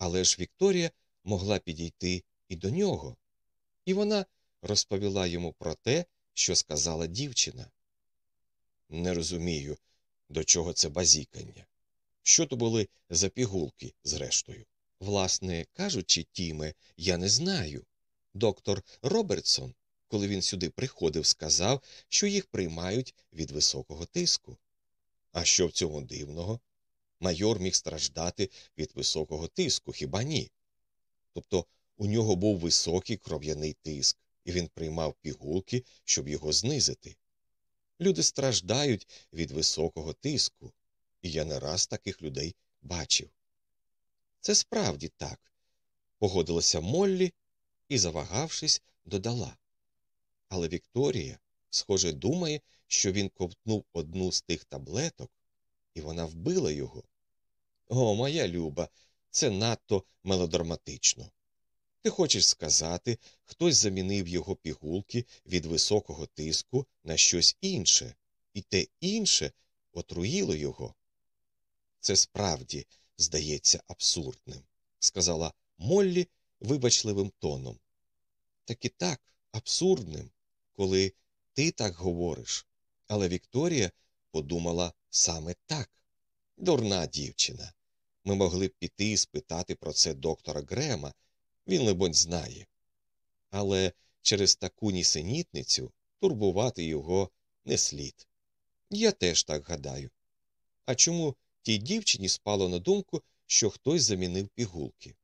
Але ж Вікторія могла підійти і до нього, і вона розповіла йому про те, що сказала дівчина. Не розумію, до чого це базікання. Що то були за пігулки, зрештою? Власне кажучи, Тіме, я не знаю. Доктор Робертсон, коли він сюди приходив, сказав, що їх приймають від високого тиску. А що в цьому дивного? Майор міг страждати від високого тиску, хіба ні? Тобто у нього був високий кров'яний тиск, і він приймав пігулки, щоб його знизити. Люди страждають від високого тиску, і я не раз таких людей бачив. Це справді так, погодилася Моллі і, завагавшись, додала. Але Вікторія, схоже, думає, що він ковтнув одну з тих таблеток, і вона вбила його. О, моя люба, це надто мелодраматично. Ти хочеш сказати, хтось замінив його пігулки від високого тиску на щось інше, і те інше отруїло його. Це справді здається абсурдним, сказала Моллі вибачливим тоном. Так і так, абсурдним, коли ти так говориш. Але Вікторія подумала саме так. Дурна дівчина. Ми могли б піти і спитати про це доктора Грема, він, либонь, знає. Але через таку нісенітницю турбувати його не слід. Я теж так гадаю. А чому тій дівчині спало на думку, що хтось замінив пігулки?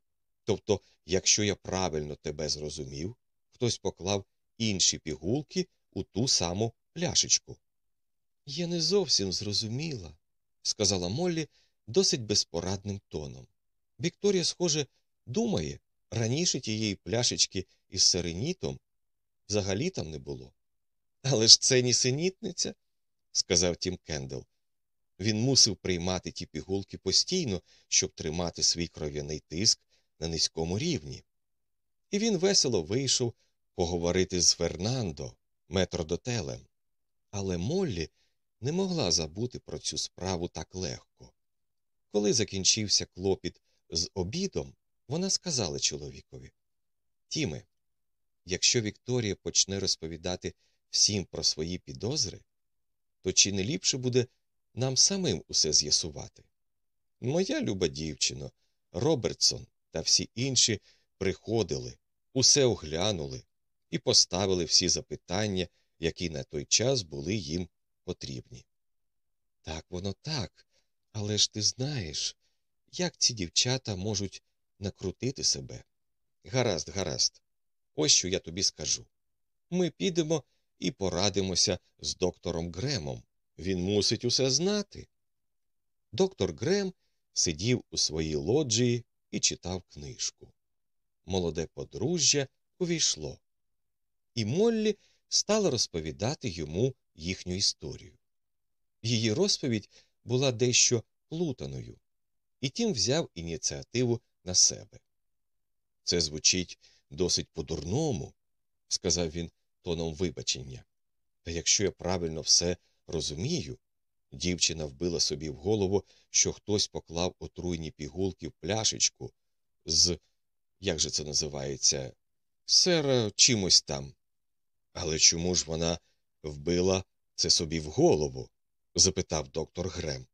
Тобто, якщо я правильно тебе зрозумів, хтось поклав інші пігулки у ту саму пляшечку. Я не зовсім зрозуміла, сказала Моллі досить безпорадним тоном. Вікторія, схоже, думає, раніше тієї пляшечки із сиренітом взагалі там не було. Але ж це нісенітниця, сказав Тім Кендел. Він мусив приймати ті пігулки постійно, щоб тримати свій кров'яний тиск на низькому рівні. І він весело вийшов поговорити з Фернандо, метродотелем. Але Моллі не могла забути про цю справу так легко. Коли закінчився клопіт з обідом, вона сказала чоловікові Тіме, якщо Вікторія почне розповідати всім про свої підозри, то чи не ліпше буде нам самим усе з'ясувати? Моя люба дівчино, Робертсон та всі інші приходили, усе оглянули і поставили всі запитання, які на той час були їм потрібні. Так воно так, але ж ти знаєш, як ці дівчата можуть накрутити себе. Гаразд, гаразд, ось що я тобі скажу. Ми підемо і порадимося з доктором Гремом. Він мусить усе знати. Доктор Грем сидів у своїй лоджії і читав книжку. Молоде подружжя увійшло, і Моллі стала розповідати йому їхню історію. Її розповідь була дещо плутаною, і тім взяв ініціативу на себе. Це звучить досить по-дурному, сказав він тоном вибачення. Та якщо я правильно все розумію, дівчина вбила собі в голову, що хтось поклав отруйні пігулки в пляшечку з, як же це називається, сера чимось там. Але чому ж вона вбила це собі в голову? Запитав доктор Грем.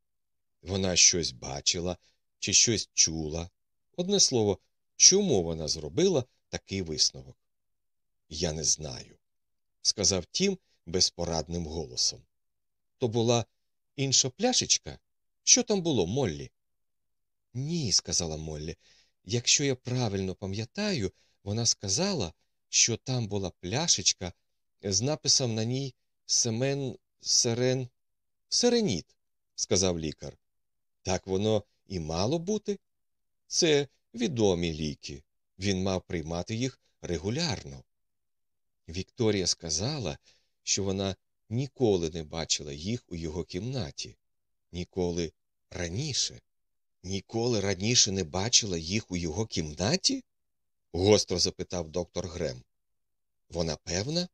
Вона щось бачила чи щось чула. Одне слово, чому вона зробила такий висновок? Я не знаю, сказав Тім безпорадним голосом. То була інша пляшечка? Що там було, Моллі? Ні, сказала Моллі. Якщо я правильно пам'ятаю, вона сказала, що там була пляшечка з написом на ній Семен Серен. Сереніт, сказав лікар. Так воно і мало бути. Це відомі ліки. Він мав приймати їх регулярно. Вікторія сказала, що вона ніколи не бачила їх у його кімнаті, ніколи раніше. Ніколи раніше не бачила їх у його кімнаті? гостро запитав доктор Грем. Вона певна?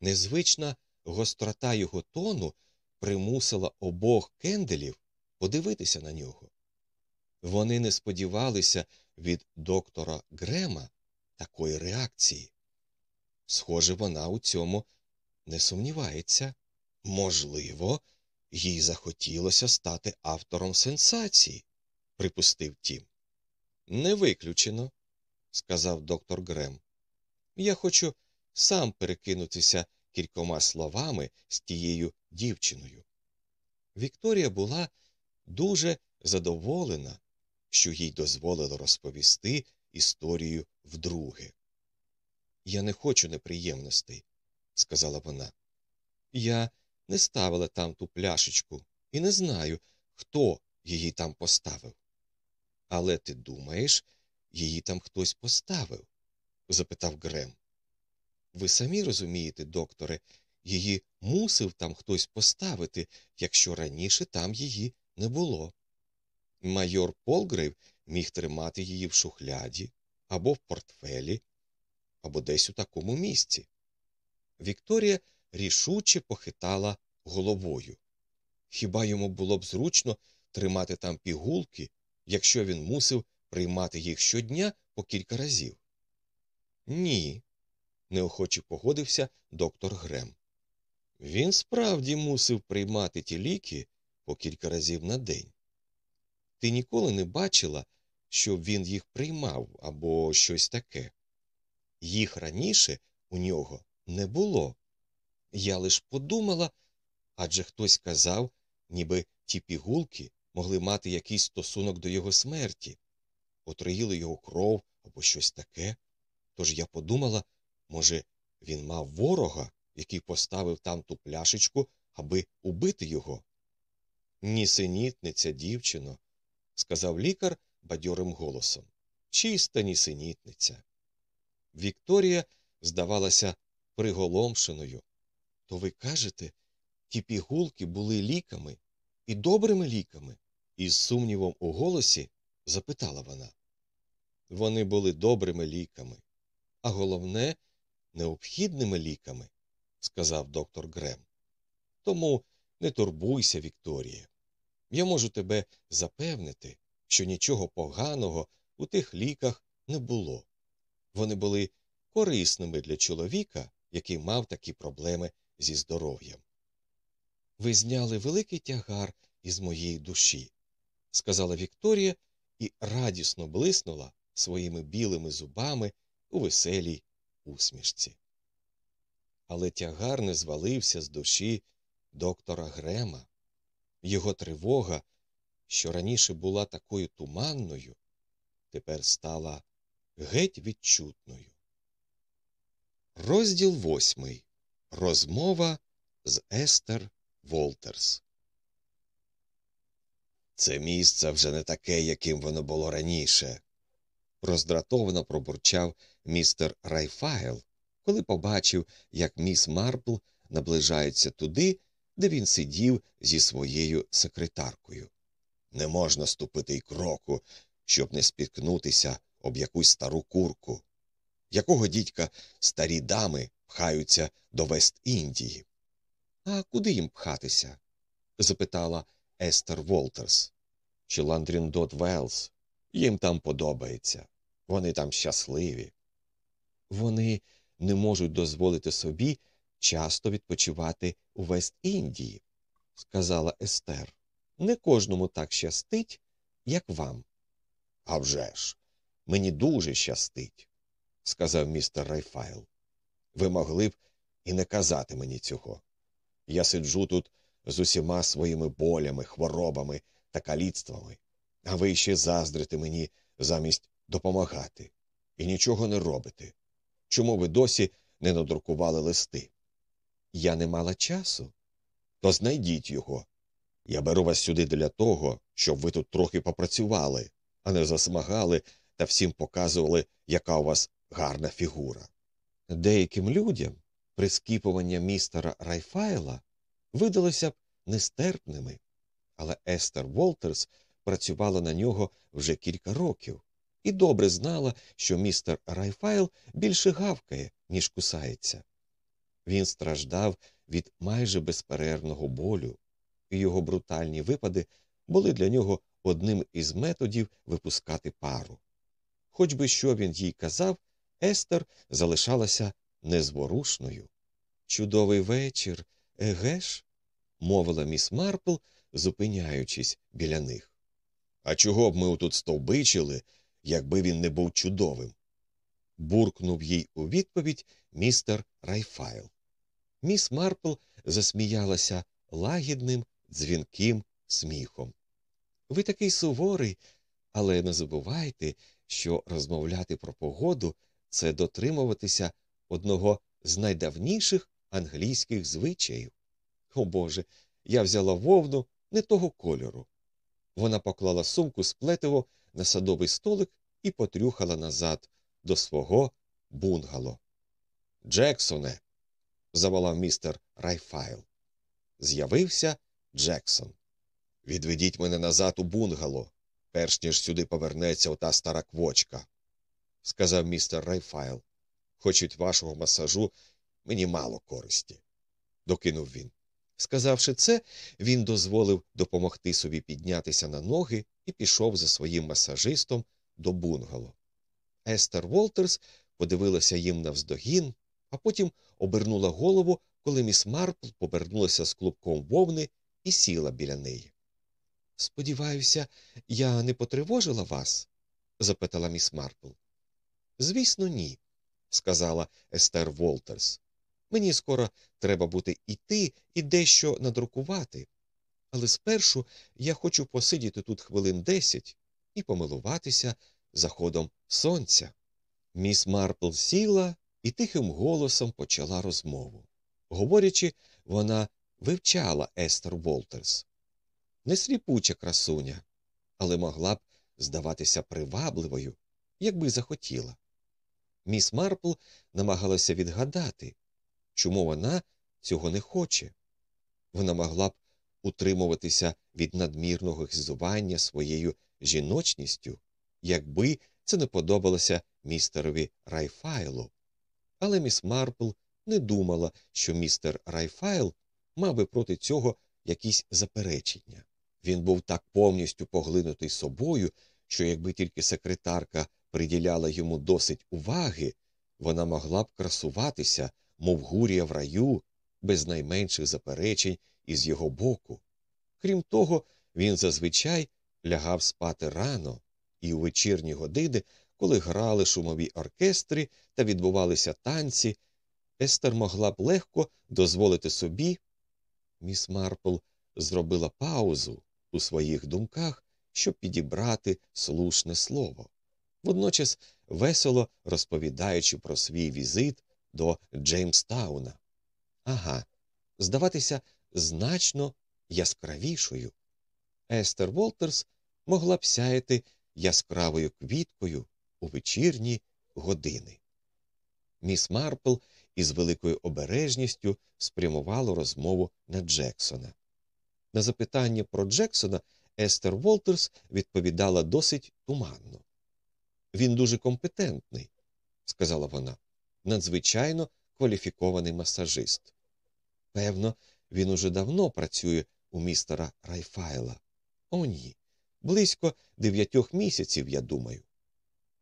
Незвична гострота його тону примусила обох кенделів подивитися на нього. Вони не сподівалися від доктора Грема такої реакції. Схоже, вона у цьому не сумнівається. Можливо, їй захотілося стати автором сенсації, припустив Тім. Не виключено, сказав доктор Грем. Я хочу сам перекинутися кількома словами з тією дівчиною. Вікторія була дуже задоволена, що їй дозволили розповісти історію вдруге. Я не хочу неприємностей, сказала вона. Я не ставила там ту пляшечку і не знаю, хто її там поставив. Але ти думаєш, її там хтось поставив? запитав Грем. Ви самі розумієте, докторе, її мусив там хтось поставити, якщо раніше там її не було. Майор Полгрейв міг тримати її в шухляді або в портфелі, або десь у такому місці. Вікторія рішуче похитала головою. Хіба йому було б зручно тримати там пігулки, якщо він мусив приймати їх щодня по кілька разів? Ні, неохоче погодився доктор Грем. Він справді мусив приймати ті ліки по кілька разів на день. Ти ніколи не бачила, щоб він їх приймав або щось таке. Їх раніше у нього не було. Я лиш подумала, адже хтось казав, ніби ті пігулки могли мати якийсь стосунок до його смерті, отруїли його кров або щось таке. Тож я подумала, може, він мав ворога, який поставив там ту пляшечку, аби убити його. Нісенітниця, дівчино, сказав лікар бадьорим голосом. Чиста нісенітниця. Вікторія здавалася приголомшеною. То ви кажете, ті пігулки були ліками і добрими ліками? із сумнівом у голосі запитала вона. Вони були добрими ліками, а головне, необхідними ліками, сказав доктор Грем. Тому не турбуйся, Вікторія. Я можу тебе запевнити, що нічого поганого у тих ліках не було. Вони були корисними для чоловіка, який мав такі проблеми зі здоров'ям. Ви зняли великий тягар із моєї душі, сказала Вікторія і радісно блиснула своїми білими зубами у веселій усмішці. Але тягар не звалився з душі доктора Грема. Його тривога, що раніше була такою туманною, тепер стала геть відчутною. Розділ восьмий. Розмова з Естер Волтерс. Це місце вже не таке, яким воно було раніше. роздратовано пробурчав містер Райфайл, коли побачив, як міс Марпл наближається туди, де він сидів зі своєю секретаркою. Не можна ступити й кроку, щоб не спіткнутися об якусь стару курку. Якого дідька старі дами пхаються до Вест Індії? А куди їм пхатися? запитала Естер Волтерс. Чи Лландріндод Веллс. Їм там подобається. Вони там щасливі. Вони не можуть дозволити собі часто відпочивати у Вест Індії, сказала Естер. Не кожному так щастить, як вам. «А вже ж, мені дуже щастить, сказав містер Райфайл. Ви могли б і не казати мені цього. Я сиджу тут з усіма своїми болями, хворобами та каліцтвами, а ви ще заздрите мені замість допомагати і нічого не робите. Чому ви досі не надрукували листи? Я не мала часу. То знайдіть його. Я беру вас сюди для того, щоб ви тут трохи попрацювали, а не засмагали та всім показували, яка у вас гарна фігура. Деяким людям прискіпування містера Райфайла видалося б нестерпними, але Естер Волтерс працювала на нього вже кілька років і добре знала, що містер Райфайл більше гавкає, ніж кусається. Він страждав від майже безперервного болю, і його брутальні випади були для нього одним із методів випускати пару. Хоч би що він їй казав, Естер залишалася незворушною. Чудовий вечір, еге ж? мовила міс Марпл, зупиняючись біля них. А чого б ми отут стовбичили, якби він не був чудовим? буркнув їй у відповідь містер Райфайл. Міс Марпл засміялася лагідним, дзвінким сміхом. Ви такий суворий, але не забувайте, що розмовляти про погоду це дотримуватися одного з найдавніших англійських звичаїв. О Боже, я взяла вовну не того кольору. Вона поклала сумку з плетиво на садовий столик і потрюхала назад до свого бунгало. Джексоне. заволав містер Райфайл. З'явився Джексон. Відведіть мене назад у бунгало, перш ніж сюди повернеться ота стара квочка, сказав містер Райфайл. Хоч від вашого масажу мені мало користі, докинув він. Сказавши це, він дозволив допомогти собі піднятися на ноги і пішов за своїм масажистом до бунгало. Естер Волтерс подивилася їм навздогін, а потім обернула голову, коли міс Марпл повернулася з клубком вовни і сіла біля неї. Сподіваюся, я не потривожила вас? запитала міс Марпл. Звісно, ні, сказала Естер Волтерс. Мені скоро треба буде йти і дещо надрукувати. Але спершу я хочу посидіти тут хвилин десять і помилуватися заходом сонця. Міс Марпл сіла і тихим голосом почала розмову. Говорячи, вона вивчала Естер Волтерс. Не сліпуча красуня, але могла б здаватися привабливою, якби захотіла. Міс Марпл намагалася відгадати, чому вона цього не хоче. Вона могла б утримуватися від надмірного гізування своєю жіночністю, якби це не подобалося містерові Райфайлу. Але міс Марпл не думала, що містер Райфайл мав би проти цього якісь заперечення. Він був так повністю поглинутий собою, що якби тільки секретарка приділяла йому досить уваги, вона могла б красуватися, мов гурія в раю, без найменших заперечень із його боку. Крім того, він зазвичай лягав спати рано, і у вечірні години, коли грали шумові оркестри та відбувалися танці, Естер могла б легко дозволити собі. Міс Марпл зробила паузу у своїх думках, щоб підібрати слушне слово, водночас весело розповідаючи про свій візит до Джеймстауна. Ага, здаватися значно яскравішою. Естер Волтерс могла б сяяти яскравою квіткою у вечірні години. Міс Марпл із великою обережністю спрямувала розмову на Джексона. На запитання про Джексона Естер Волтерс відповідала досить туманно. Він дуже компетентний, сказала вона, надзвичайно кваліфікований масажист. Певно, він уже давно працює у містера Райфайла. О, ні. Близько дев'ятьох місяців, я думаю.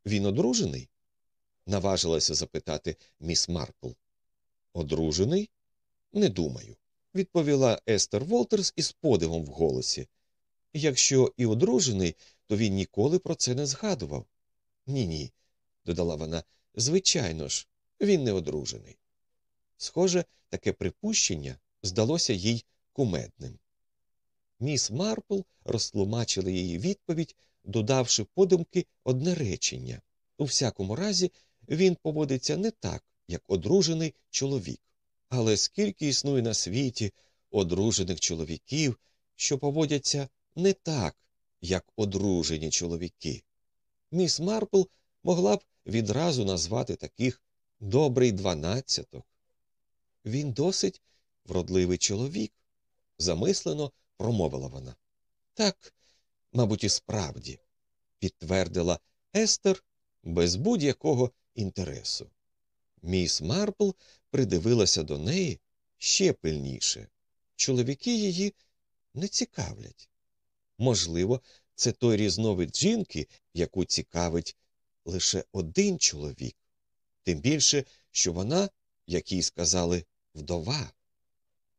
Він одружений? наважилася запитати міс Марпл. Одружений? Не думаю, відповіла Естер Волтерс із подивом в голосі. Якщо і одружений, то він ніколи про це не згадував. Ні, ні, додала вона. Звичайно ж, він не одружений. Схоже, таке припущення здалося їй кумедним. Міс Марпл розтлумачила її відповідь, додавши подумки одне речення у всякому разі, він поводиться не так, як одружений чоловік. Але скільки існує на світі одружених чоловіків, що поводяться не так, як одружені чоловіки. Міс Марпл могла б відразу назвати таких добрий дванадцяток. Він досить вродливий чоловік, замислено промовила вона. Так, мабуть, і справді, підтвердила Естер без будь-якого інтересу. Міс Марпл придивилася до неї ще пильніше. Чоловіки її не цікавлять. Можливо, це той різновид жінки, яку цікавить лише один чоловік, тим більше, що вона, як їй сказали, вдова.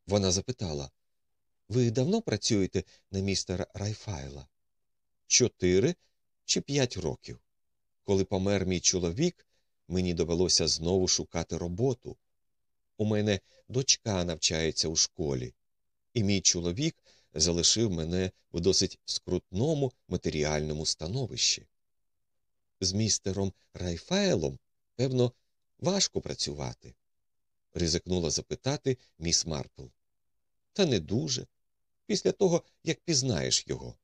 Вона запитала Ви давно працюєте на містера Райфайла? Чотири чи п'ять років. Коли помер мій чоловік, мені довелося знову шукати роботу. У мене дочка навчається у школі, і мій чоловік залишив мене в досить скрутному матеріальному становищі. З містером Райфайлом, певно, важко працювати, ризикнула запитати міс Марпл. Та не дуже. Після того, як пізнаєш його.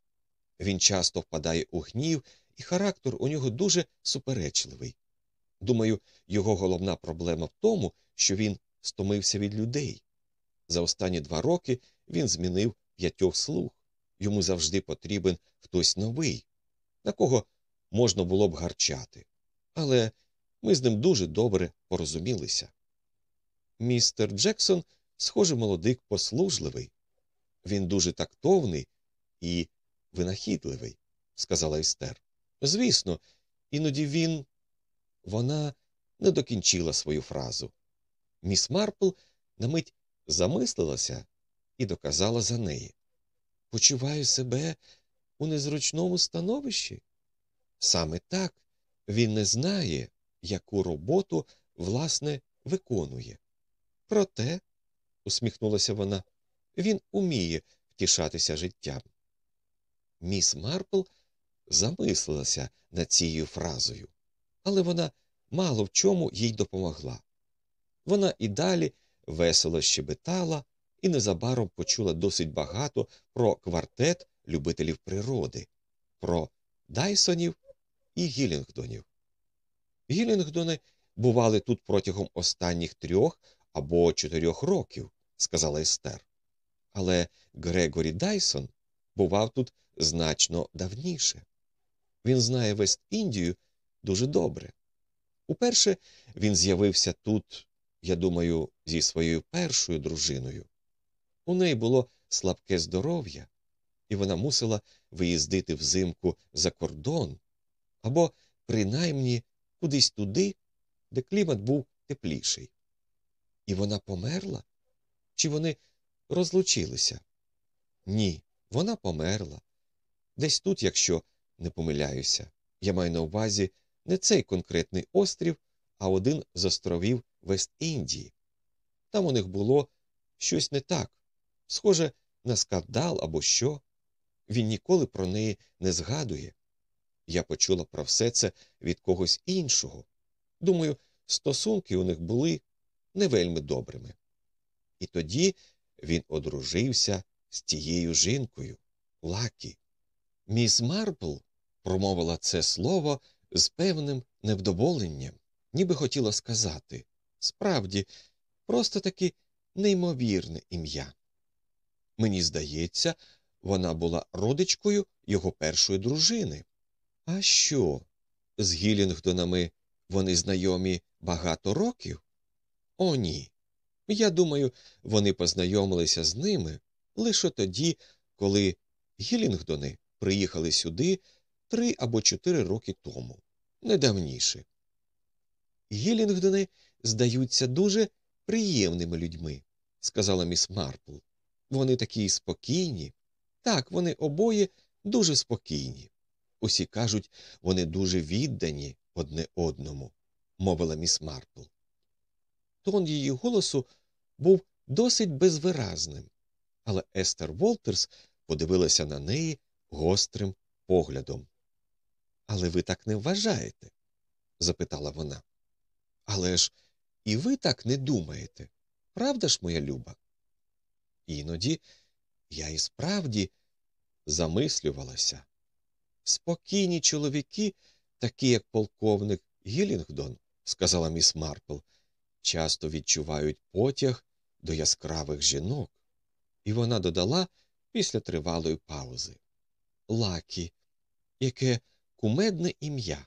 Він часто впадає у гнів, і характер у нього дуже суперечливий. Думаю, його головна проблема в тому, що він стомився від людей. За останні два роки він змінив п'ятьох слуг. Йому завжди потрібен хтось новий, на кого можна було б гарчати. Але ми з ним дуже добре порозумілися. Містер Джексон, схоже, молодик послужливий. Він дуже тактовний і винахідливий, сказала Естер. Звісно, іноді він. Вона не докінчила свою фразу. Міс Марпл на мить замислилася і доказала за неї. Почуваю себе у незручному становищі. Саме так він не знає, яку роботу, власне, виконує. Проте, усміхнулася вона, він уміє втішатися життям. Міс Марпл замислилася над цією фразою, але вона мало в чому їй допомогла. Вона і далі весело щебетала і незабаром почула досить багато про квартет любителів природи, про Дайсонів і Гілінгдонів. Гілінгдони бували тут протягом останніх трьох або чотирьох років, сказала Естер. Але Грегорі Дайсон бував тут значно давніше. Він знає Вест Індію дуже добре. Уперше він з'явився тут, я думаю, зі своєю першою дружиною. У неї було слабке здоров'я, і вона мусила виїздити взимку за кордон або, принаймні, кудись туди, де клімат був тепліший. І вона померла? Чи вони розлучилися? Ні, вона померла. Десь тут, якщо не помиляюся, я маю на увазі не цей конкретний острів, а один з островів Вест-Індії. Там у них було щось не так, схоже на скандал або що. Він ніколи про неї не згадує. Я почула про все це від когось іншого. Думаю, стосунки у них були не вельми добрими. І тоді він одружився з тією жінкою, Лакі. Міс Марпл промовила це слово з певним невдоволенням, ніби хотіла сказати справді, просто таки неймовірне ім'я. Мені здається, вона була родичкою його першої дружини. А що? З Гілінгдонами вони знайомі багато років? О, ні. Я думаю, вони познайомилися з ними лише тоді, коли Гілінгдони приїхали сюди три або чотири роки тому, не давніше. Гілінгдони здаються дуже приємними людьми, сказала міс Марпл. Вони такі спокійні. Так, вони обоє дуже спокійні. Усі кажуть, вони дуже віддані одне одному, мовила міс Марпл. Тон її голосу був досить безвиразним, але Естер Волтерс подивилася на неї гострим поглядом. Але ви так не вважаєте? запитала вона. Але ж і ви так не думаєте, правда ж, моя люба? Іноді я і справді замислювалася. Спокійні чоловіки, такі як полковник Гілінгдон, сказала міс Марпл, часто відчувають потяг до яскравих жінок. І вона додала після тривалої паузи Лакі, яке кумедне ім'я.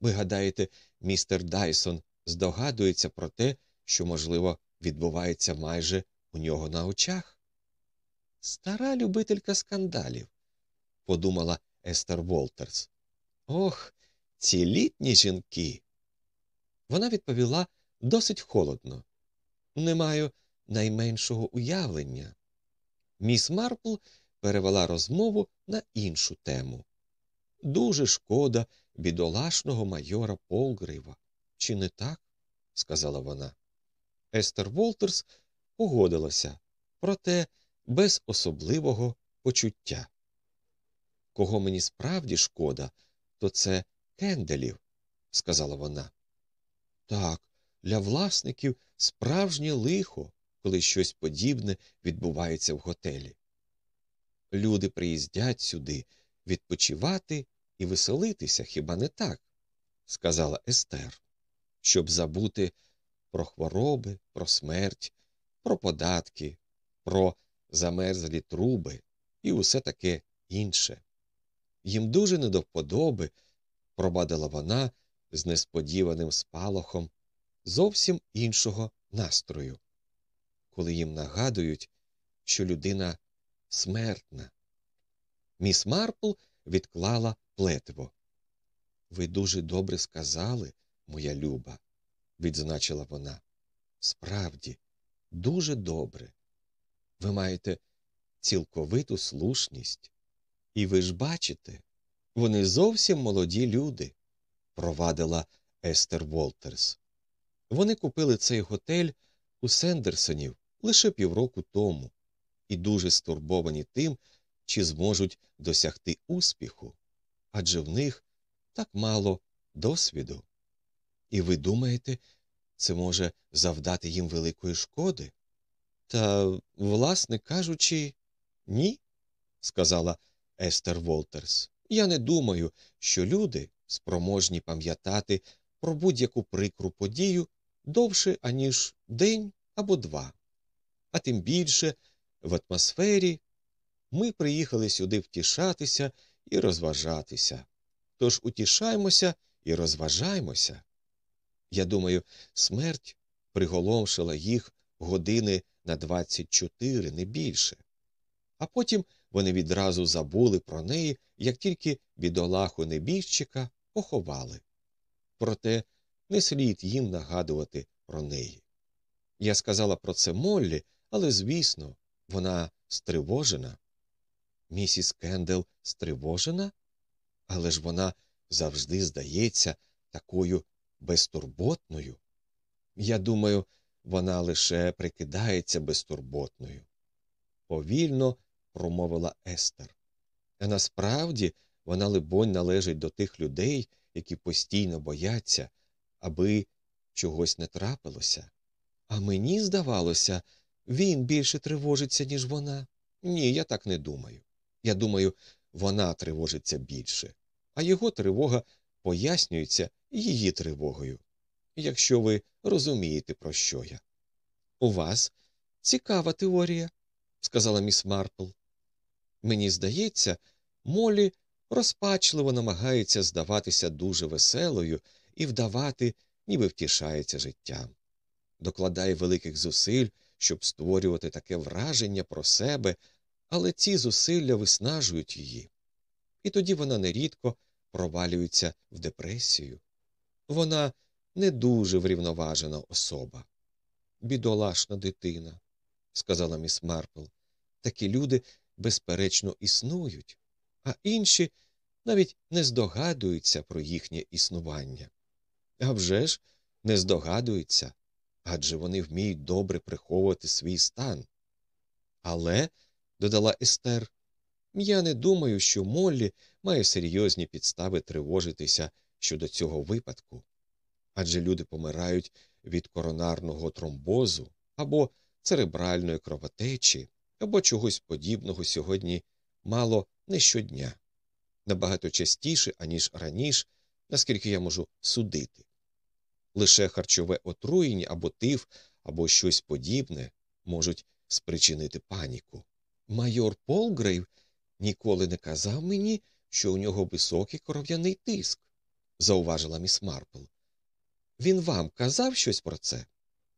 Ви гадаєте, містер Дайсон здогадується про те, що, можливо, відбувається майже у нього на очах? Стара любителька скандалів, подумала Естер Волтерс. Ох, ці літні жінки. Вона відповіла досить холодно. Не маю найменшого уявлення. Міс Марпл перевела розмову на іншу тему. Дуже шкода бідолашного майора Полгрива. Чи не так? сказала вона. Естер Волтерс погодилася, проте без особливого почуття. Кого мені справді шкода, то це кенделів, сказала вона. Так, для власників справжнє лихо, коли щось подібне відбувається в готелі. Люди приїздять сюди відпочивати і веселитися, хіба не так? сказала Естер, щоб забути про хвороби, про смерть, про податки, про замерзлі труби і усе таке інше. Їм дуже не до вподоби, пробадила вона з несподіваним спалахом зовсім іншого настрою, коли їм нагадують, що людина смертна. Міс Марпл відклала плетиво. Ви дуже добре сказали, моя люба, відзначила вона. Справді, дуже добре. Ви маєте цілковиту слушність. І ви ж бачите, вони зовсім молоді люди, провадила Естер Волтерс. Вони купили цей готель у Сендерсонів лише півроку тому і дуже стурбовані тим, чи зможуть досягти успіху, адже в них так мало досвіду. І ви думаєте, це може завдати їм великої шкоди? Та, власне кажучи, ні, сказала Естер Волтерс. Я не думаю, що люди спроможні пам'ятати про будь-яку прикру подію довше, аніж день або два. А тим більше в атмосфері ми приїхали сюди втішатися і розважатися. Тож утішаймося і розважаймося. Я думаю, смерть приголомшила їх години на 24, не більше. А потім вони відразу забули про неї, як тільки бідолаху небіжчика поховали. Проте не слід їм нагадувати про неї. Я сказала про це Моллі, але, звісно, вона стривожена. Місіс Кендел стривожена, але ж вона завжди здається такою безтурботною. Я думаю, вона лише прикидається безтурботною. Повільно промовила Естер. А насправді вона, либонь, належить до тих людей, які постійно бояться, аби чогось не трапилося. А мені здавалося, він більше тривожиться, ніж вона. Ні, я так не думаю. Я думаю, вона тривожиться більше, а його тривога пояснюється її тривогою. Якщо ви розумієте, про що я. У вас цікава теорія, сказала міс Марпл. Мені здається, Молі розпачливо намагається здаватися дуже веселою і вдавати, ніби втішається життям. Докладає великих зусиль, щоб створювати таке враження про себе, але ці зусилля виснажують її. І тоді вона нерідко провалюється в депресію. Вона не дуже врівноважена особа. Бідолашна дитина, сказала міс Марпл. Такі люди безперечно існують, а інші навіть не здогадуються про їхнє існування. А вже ж не здогадуються, адже вони вміють добре приховувати свій стан. Але, додала Естер, я не думаю, що Моллі має серйозні підстави тривожитися щодо цього випадку. Адже люди помирають від коронарного тромбозу або церебральної кровотечі, або чогось подібного сьогодні мало не щодня, набагато частіше, аніж раніше, наскільки я можу судити. Лише харчове отруєння або тиф, або щось подібне можуть спричинити паніку. Майор Полгрейв ніколи не казав мені, що у нього високий кров'яний тиск, зауважила міс Марпл. Він вам казав щось про це?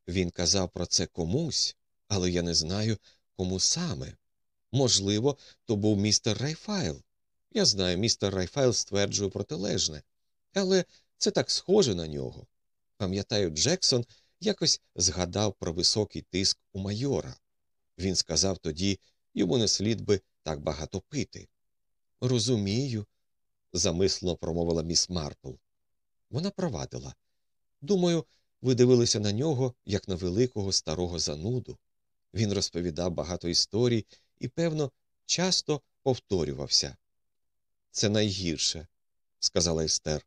Він казав про це комусь, але я не знаю, кому саме. Можливо, то був містер Райфайл. Я знаю, містер Райфайл стверджує протилежне, але це так схоже на нього. Пам'ятаю, Джексон якось згадав про високий тиск у майора. Він сказав тоді йому не слід би так багато пити. Розумію, замислено промовила міс Марпл. Вона провадила. Думаю, ви дивилися на нього, як на великого старого зануду. Він розповідав багато історій і, певно, часто повторювався. Це найгірше, сказала Естер.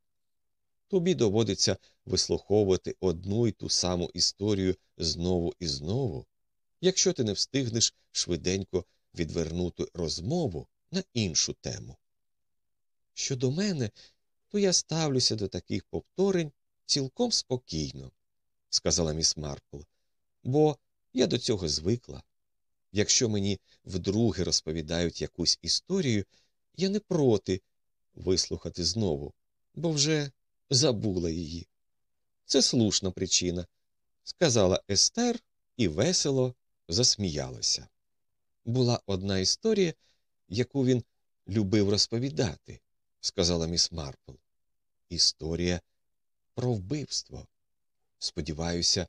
Тобі доводиться вислуховувати одну й ту саму історію знову і знову, якщо ти не встигнеш швиденько відвернути розмову на іншу тему. Щодо мене, то я ставлюся до таких повторень цілком спокійно, сказала міс Марпл, бо я до цього звикла. Якщо мені вдруге розповідають якусь історію, я не проти вислухати знову, бо вже забула її. Це слушна причина, сказала Естер і весело засміялася. Була одна історія, яку він любив розповідати, сказала міс Марпл. Історія про вбивство. Сподіваюся,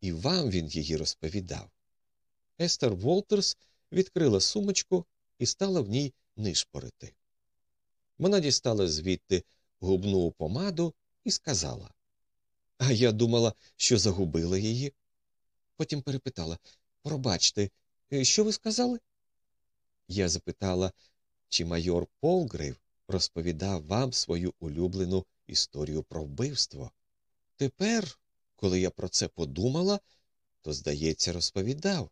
і вам він її розповідав. Естер Волтерс відкрила сумочку і стала в ній нишпорити. Вона дістала звідти губну помаду і сказала А я думала, що загубила її. Потім перепитала Пробачте, е, що ви сказали? Я запитала, чи майор Полгрив розповідав вам свою улюблену історію про вбивство. Тепер, коли я про це подумала, то, здається, розповідав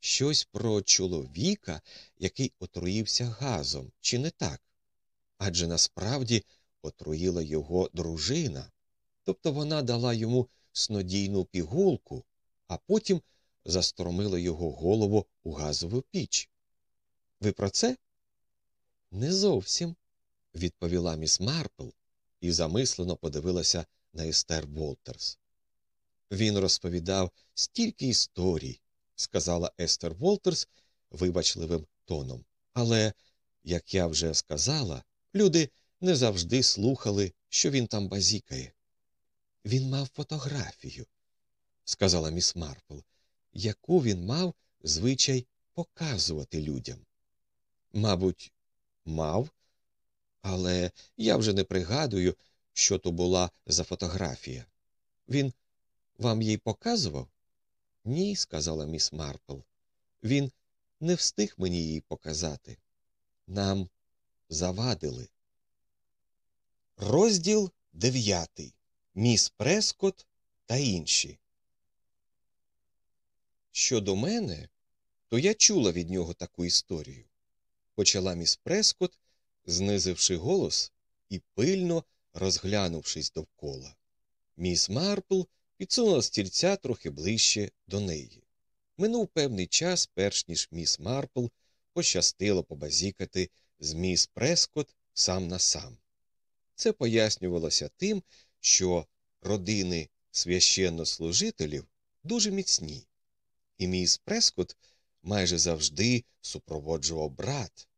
щось про чоловіка, який отруївся газом, чи не так? Адже насправді отруїла його дружина, тобто вона дала йому снодійну пігулку, а потім застромила його голову у газову піч. Ви про це? Не зовсім, відповіла міс Марпл і замислено подивилася на Естер Волтерс. Він розповідав стільки історій, сказала Естер Волтерс вибачливим тоном. Але, як я вже сказала, люди не завжди слухали, що він там базікає. Він мав фотографію, сказала міс Марпл, яку він мав звичай показувати людям. Мабуть, мав, але я вже не пригадую, що то була за фотографія. Він вам їй показував? Ні, сказала міс Марпл. Він не встиг мені її показати. Нам завадили. Розділ дев'ятий. Міс Прескот та інші. Щодо мене, то я чула від нього таку історію. Почала міс Прескот, знизивши голос і пильно розглянувшись довкола. Міс Марпл підсунула стільця трохи ближче до неї. Минув певний час, перш ніж міс Марпл пощастило побазікати з міс Прескот сам на сам. Це пояснювалося тим, що родини священнослужителів дуже міцні, і міс Прескот майже завжди супроводжував брат,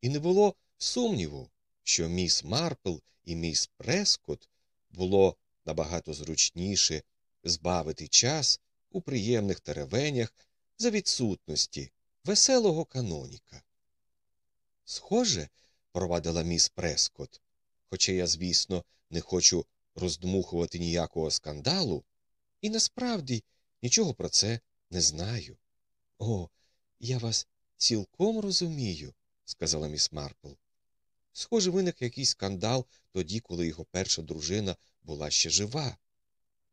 і не було сумніву, що міс Марпл і міс Прескот було набагато зручніше збавити час у приємних теревенях за відсутності веселого каноніка. Схоже, провадила міс Прескот, хоча я, звісно, не хочу роздмухувати ніякого скандалу, і насправді нічого про це не знаю. О, я вас цілком розумію, сказала міс Марпл. Схоже, виник якийсь скандал тоді, коли його перша дружина була ще жива.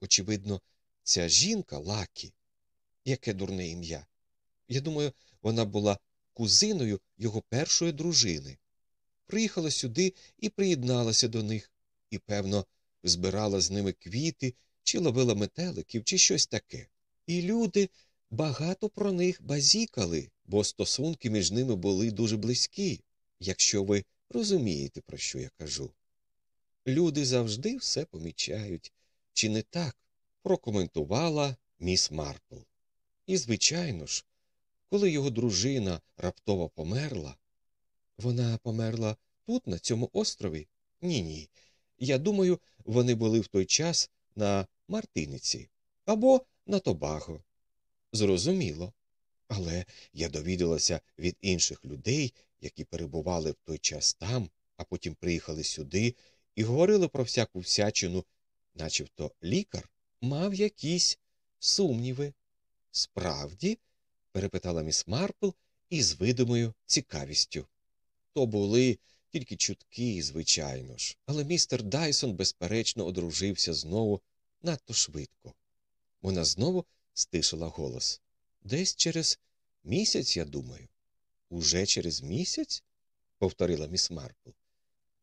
Очевидно, ця жінка Лакі, яке дурне ім'я. Я думаю, вона була кузиною його першої дружини. Приїхала сюди і приєдналася до них, і, певно, збирала з ними квіти, чи ловила метеликів, чи щось таке. І люди багато про них базікали, бо стосунки між ними були дуже близькі, якщо ви розумієте, про що я кажу. Люди завжди все помічають, чи не так, прокоментувала міс Марпл. І, звичайно ж, коли його дружина раптово померла, Вона померла тут, на цьому острові? Ні, ні. Я думаю, вони були в той час на Мартиниці або на Тобаго. Зрозуміло. Але я довідалася від інших людей, які перебували в той час там, а потім приїхали сюди і говорили про всяку всячину, начебто лікар мав якісь сумніви. Справді? перепитала міс Марпл із видимою цікавістю. То були тільки чутки, звичайно ж, але містер Дайсон, безперечно, одружився знову надто швидко. Вона знову стишила голос. Десь через місяць, я думаю. Уже через місяць? повторила міс Марпл.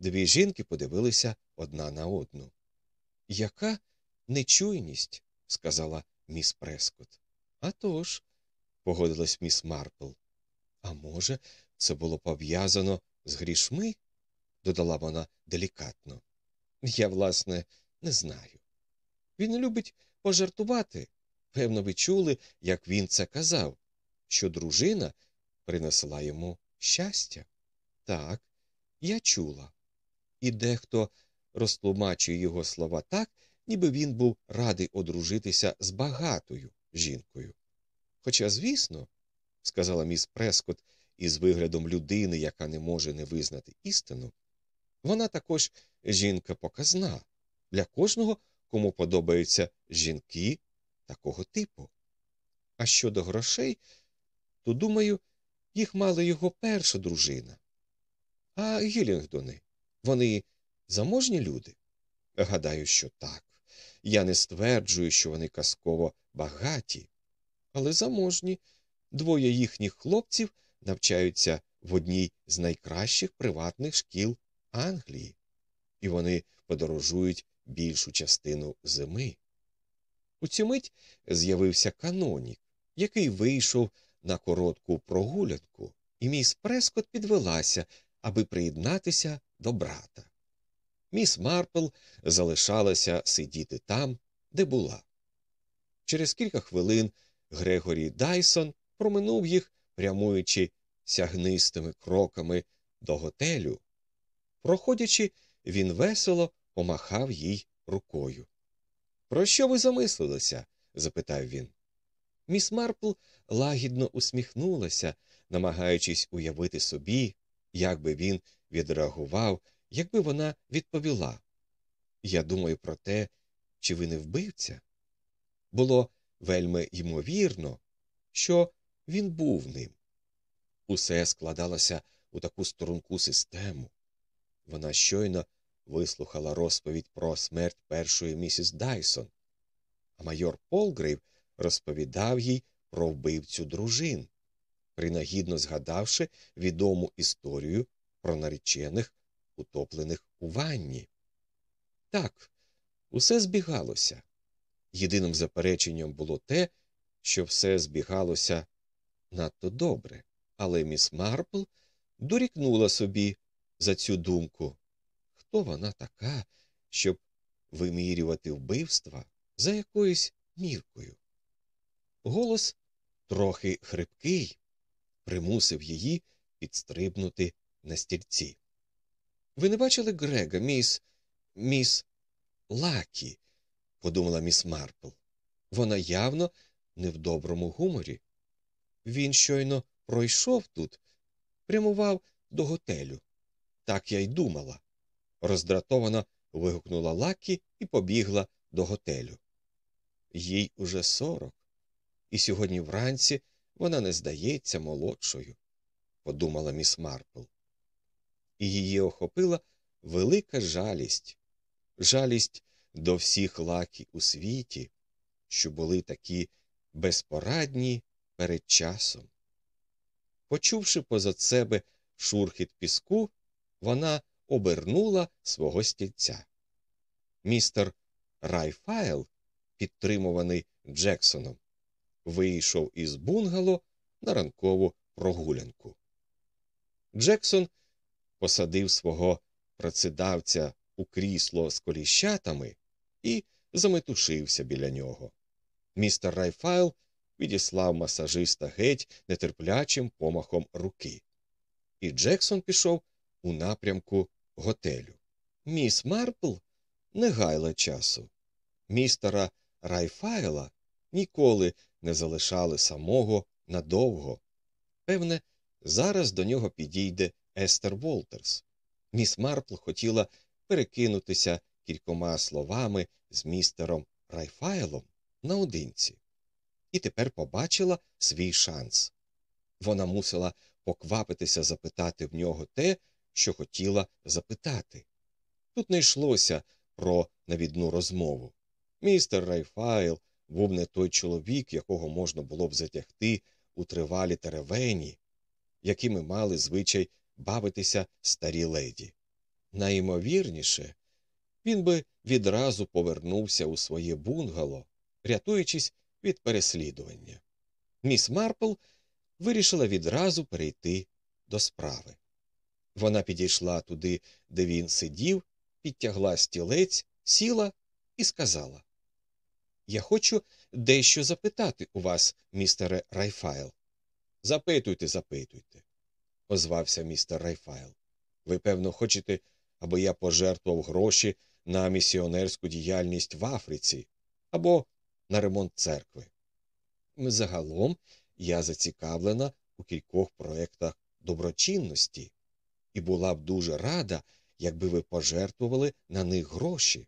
Дві жінки подивилися одна на одну. Яка нечуйність, сказала міс Прескот. «А тож», – погодилась міс Марпл. А може, це було пов'язано з грішми? додала вона делікатно. Я, власне, не знаю. Він любить пожартувати. Певно, ви чули, як він це казав, що дружина принесла йому щастя. Так, я чула. І дехто розтлумачує його слова так, ніби він був радий одружитися з багатою жінкою. Хоча, звісно, сказала міс Прескот із виглядом людини, яка не може не визнати істину, вона також жінка показна для кожного, кому подобаються жінки такого типу. А щодо грошей, то, думаю, їх мала його перша дружина. А Гілінгдони, вони заможні люди? Гадаю, що так. Я не стверджую, що вони казково багаті, але заможні. Двоє їхніх хлопців навчаються в одній з найкращих приватних шкіл Англії, і вони подорожують більшу частину зими. У цю мить з'явився канонік, який вийшов на коротку прогулянку, і міс Прескот підвелася, аби приєднатися до брата. Міс Марпл залишалася сидіти там, де була. Через кілька хвилин Грегорі Дайсон проминув їх, прямуючи сягнистими кроками до готелю. Проходячи, він весело помахав їй рукою. Про що ви замислилися? запитав він. Міс Марпл лагідно усміхнулася, намагаючись уявити собі, як би він відреагував, якби вона відповіла. Я думаю про те, чи ви не вбивця. Було вельми ймовірно, що він був ним. Усе складалося у таку струнку систему. Вона щойно вислухала розповідь про смерть першої місіс Дайсон, а майор Полгрейв розповідав їй про вбивцю дружин, принагідно згадавши відому історію про наречених, утоплених у ванні. Так, усе збігалося. Єдиним запереченням було те, що все збігалося надто добре, але міс Марпл дорікнула собі за цю думку. Хто вона така, щоб вимірювати вбивства за якоюсь міркою? Голос трохи хрипкий, примусив її підстрибнути на стільці. Ви не бачили Грега, міс. міс Лакі, подумала міс Марпл. Вона явно не в доброму гуморі. Він щойно пройшов тут, прямував до готелю. Так я й думала. Роздратовано вигукнула Лакі і побігла до готелю. Їй уже сорок, і сьогодні вранці вона не здається молодшою, подумала міс Марпл. І її охопила велика жалість, жалість до всіх Лакі у світі, що були такі безпорадні перед часом. Почувши позад себе шурхіт піску, вона обернула свого стільця. Містер Райфайл, підтримуваний Джексоном, вийшов із бунгало на ранкову прогулянку. Джексон посадив свого працедавця у крісло з коліщатами і заметушився біля нього. Містер Райфайл відіслав масажиста геть нетерплячим помахом руки. і Джексон пішов у напрямку готелю. Міс Марпл не гайла часу. Містера Райфайла ніколи не залишали самого надовго. Певне, зараз до нього підійде Естер Волтерс. Міс Марпл хотіла перекинутися кількома словами з містером Райфайлом наодинці, і тепер побачила свій шанс. Вона мусила поквапитися запитати в нього те, що хотіла запитати. Тут не йшлося про навідну розмову. Містер Райфайл був не той чоловік, якого можна було б затягти у тривалі теревені, якими мали звичай бавитися старі леді. Найімовірніше, він би відразу повернувся у своє бунгало, рятуючись від переслідування. Міс Марпл вирішила відразу перейти до справи. Вона підійшла туди, де він сидів, підтягла стілець, сіла і сказала Я хочу дещо запитати у вас, містере Райфайл. Запитуйте, запитуйте, озвався містер Райфайл. Ви, певно, хочете, аби я пожертвував гроші на місіонерську діяльність в Африці або на ремонт церкви. Загалом я зацікавлена у кількох проєктах доброчинності і була б дуже рада, якби ви пожертвували на них гроші.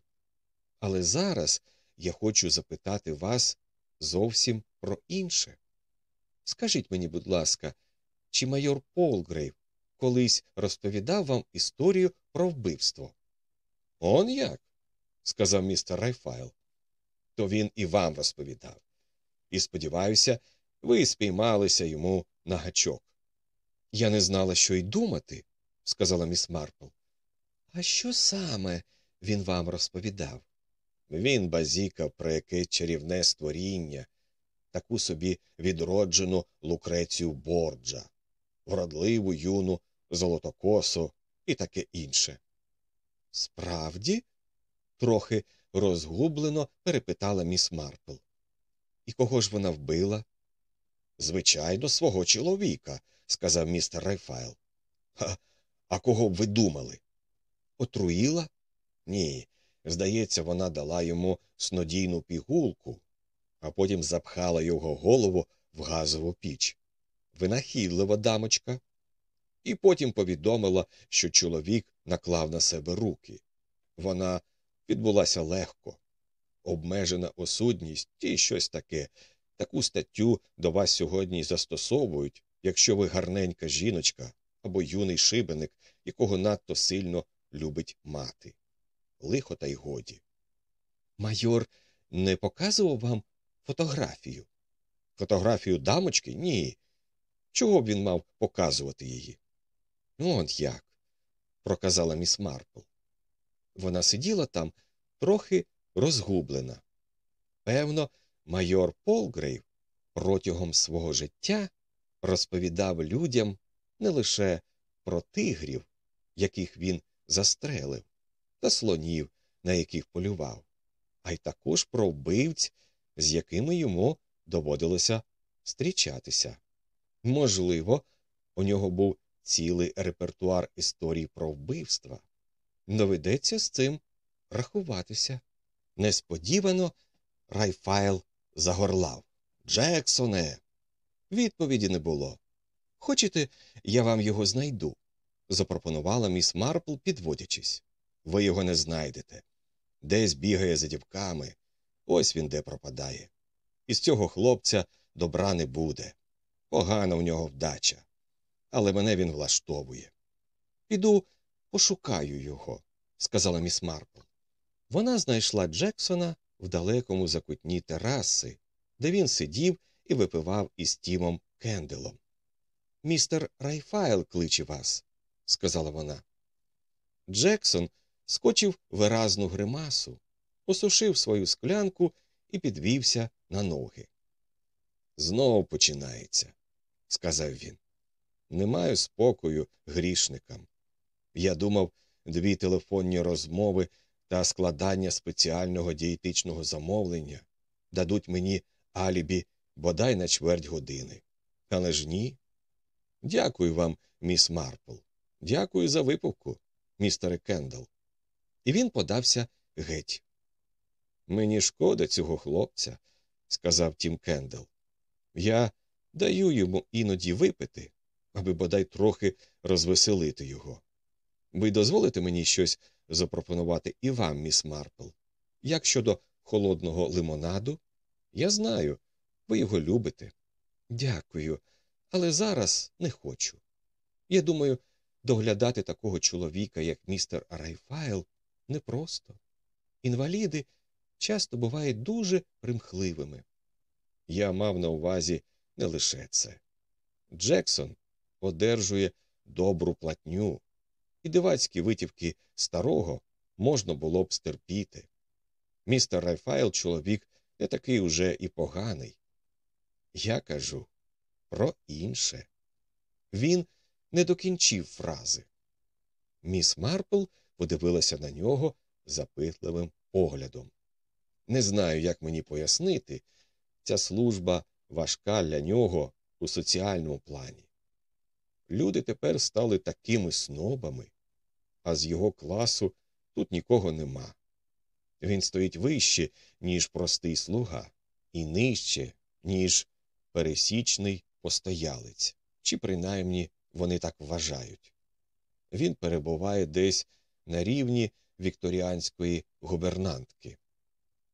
Але зараз я хочу запитати вас зовсім про інше. Скажіть мені, будь ласка, чи майор Полгрейв колись розповідав вам історію про вбивство? Он як? сказав містер Райфайл. То він і вам розповідав. І, сподіваюся, ви спіймалися йому на гачок. Я не знала, що й думати, сказала міс Марпл. А що саме він вам розповідав? Він базікав про якесь чарівне створіння, таку собі відроджену Лукрецію Борджа, вродливу юну золотокосу і таке інше. Справді? трохи розгублено перепитала міс Марпл. І кого ж вона вбила? Звичайно, свого чоловіка, сказав містер Райфайл. «Ха, А кого б ви думали? Отруїла? Ні. Здається, вона дала йому снодійну пігулку, а потім запхала його голову в газову піч. Винахідлива дамочка. І потім повідомила, що чоловік наклав на себе руки. Вона відбулася легко. Обмежена осудність і щось таке. Таку статтю до вас сьогодні застосовують, якщо ви гарненька жіночка або юний шибеник, якого надто сильно любить мати. Лихо та й годі. Майор не показував вам фотографію? Фотографію дамочки? Ні. Чого б він мав показувати її? Ну, от як, проказала міс Марпл. Вона сиділа там трохи розгублена. Певно, майор Полгрейв протягом свого життя розповідав людям не лише про тигрів, яких він застрелив, та слонів, на яких полював, а й також про вбивць, з якими йому доводилося зустрічатися. Можливо, у нього був цілий репертуар історій про вбивства. Доведеться з цим рахуватися. Несподівано Райфайл загорлав. Джексоне. Відповіді не було. Хочете, я вам його знайду? запропонувала міс Марпл, підводячись. Ви його не знайдете. Десь бігає за дівками, ось він де пропадає. Із цього хлопця добра не буде. Погана в нього вдача. Але мене він влаштовує. Піду пошукаю його, сказала міс Марпл. Вона знайшла Джексона в далекому закутні тераси, де він сидів і випивав із Тімом Кенделом. Містер Райфайл кличе вас, сказала вона. Джексон скорчив виразну гримасу, осушив свою склянку і підвівся на ноги. Знову починається, сказав він. Не маю спокою грішникам. Я думав, дві телефонні розмови та складання спеціального дієтичного замовлення дадуть мені алібі бодай на чверть години. Але ж ні. Дякую вам, міс Марпл. Дякую за випивку, містере Кендал. І він подався геть. Мені шкода цього хлопця, сказав Тім Кендал. Я даю йому іноді випити, аби бодай трохи розвеселити його. Ви дозволите мені щось запропонувати і вам, міс Марпл? Як щодо холодного лимонаду? Я знаю, ви його любите. Дякую, але зараз не хочу. Я думаю, доглядати такого чоловіка, як містер Райфайл, непросто. Інваліди часто бувають дуже примхливими. Я мав на увазі не лише це. Джексон одержує добру платню, і дивацькі витівки старого можна було б стерпіти. Містер Райфайл чоловік не такий уже і поганий. Я кажу про інше. Він не докінчив фрази. Міс Марпл подивилася на нього запитливим поглядом. Не знаю, як мені пояснити, ця служба важка для нього у соціальному плані. Люди тепер стали такими снобами, а з його класу тут нікого нема. Він стоїть вище, ніж простий слуга, і нижче, ніж пересічний постоялець, чи принаймні вони так вважають. Він перебуває десь на рівні вікторіанської губернантки.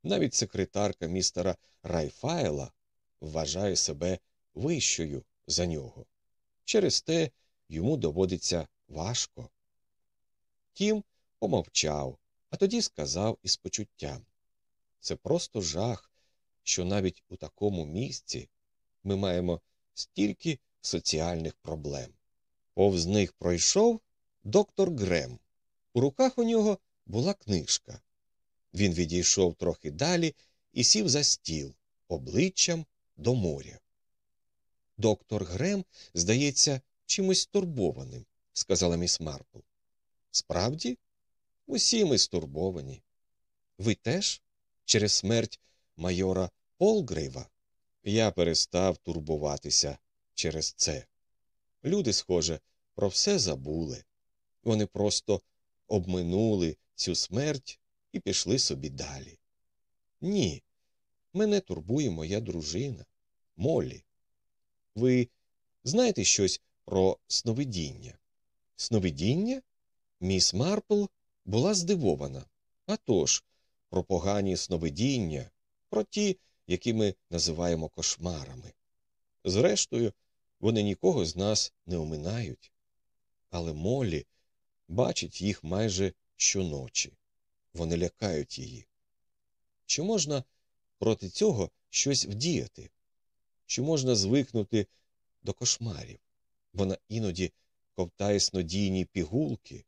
Навіть секретарка містера Райфайла вважає себе вищою за нього. Через те йому доводиться важко. Тім помовчав, а тоді сказав із почуттям це просто жах, що навіть у такому місці ми маємо стільки соціальних проблем. Повз них пройшов доктор Грем. У руках у нього була книжка. Він відійшов трохи далі і сів за стіл, обличчям до моря. Доктор Грем, здається, чимось стурбованим, сказала міс Марпл. Справді, усі ми стурбовані. Ви теж через смерть майора Полгрейва я перестав турбуватися через це. Люди, схоже, про все забули. Вони просто обминули цю смерть і пішли собі далі. Ні, мене турбує моя дружина, Моллі. Ви знаєте щось про сновидіння? Сновидіння? Міс Марпл була здивована. А тож, про погані сновидіння, про ті, які ми називаємо кошмарами. Зрештою, вони нікого з нас не оминають. Але Моллі бачить їх майже щоночі. Вони лякають її. Чи можна проти цього щось вдіяти? Чи можна звикнути до кошмарів? Вона іноді ковтає снодійні пігулки,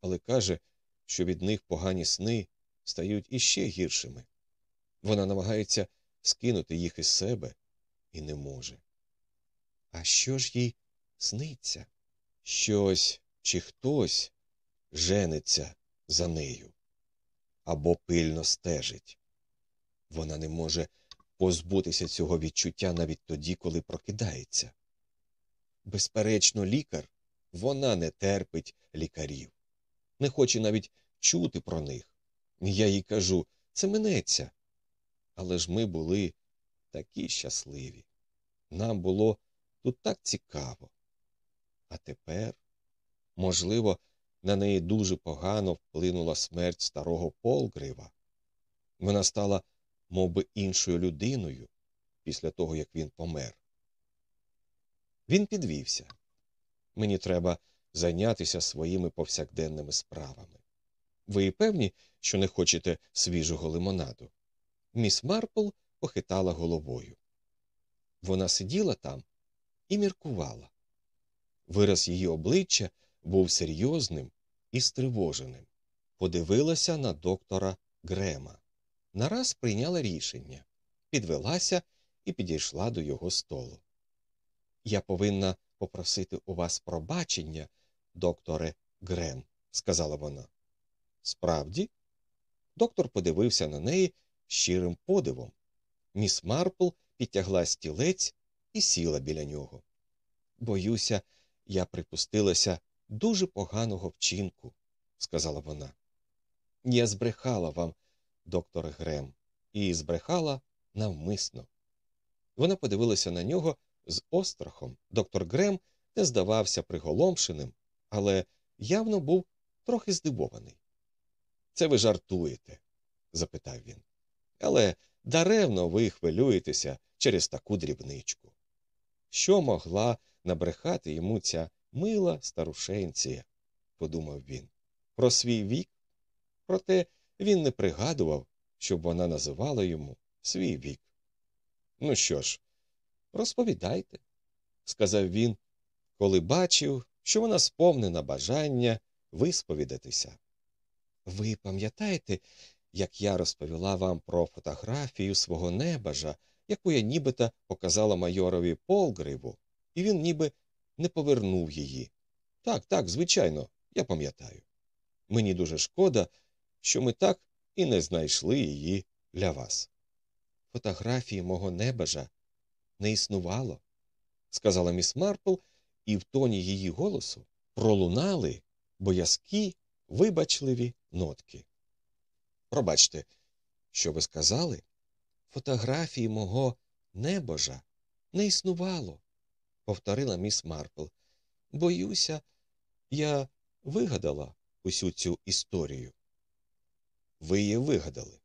але каже, що від них погані сни стають іще гіршими. Вона намагається скинути їх із себе і не може. А що ж їй сниться? Щось чи хтось жениться за нею або пильно стежить. Вона не може позбутися цього відчуття навіть тоді, коли прокидається. Безперечно, лікар вона не терпить лікарів, не хоче навіть чути про них. Я їй кажу це минеться. Але ж ми були такі щасливі. Нам було тут так цікаво. А тепер, можливо, на неї дуже погано вплинула смерть старого Полгрива. Вона стала мов би, іншою людиною після того, як він помер. Він підвівся. Мені треба зайнятися своїми повсякденними справами. Ви певні, що не хочете свіжого лимонаду? Міс Марпл похитала головою. Вона сиділа там і міркувала. Вираз її обличчя був серйозним і стривоженим. Подивилася на доктора Грема. Нараз прийняла рішення, підвелася і підійшла до його столу. Я повинна попросити у вас пробачення, докторе Грем, сказала вона. Справді? Доктор подивився на неї щирим подивом. Міс Марпл підтягла стілець і сіла біля нього. Боюся, я припустилася дуже поганого вчинку, сказала вона. Я збрехала вам, доктор Грем, і збрехала навмисно. Вона подивилася на нього з острахом. Доктор Грем не здавався приголомшеним, але явно був трохи здивований. Це ви жартуєте? запитав він. Але даремно ви хвилюєтеся через таку дрібничку. Що могла набрехати йому ця мила старушенція, подумав він, про свій вік. Проте він не пригадував, щоб вона називала йому свій вік. Ну що ж, розповідайте, сказав він, коли бачив, що вона сповнена бажання висповідатися. Ви пам'ятаєте, як я розповіла вам про фотографію свого небажа, яку я нібито показала майорові Полгриву, і він ніби не повернув її. Так, так, звичайно, я пам'ятаю. Мені дуже шкода, що ми так і не знайшли її для вас. Фотографії мого небажа не існувало, сказала міс Марпл, і в тоні її голосу пролунали боязкі, вибачливі нотки. Пробачте, що ви сказали? Фотографії мого небожа не існувало, повторила міс Марпл. Боюся, я вигадала усю цю історію. Ви її вигадали.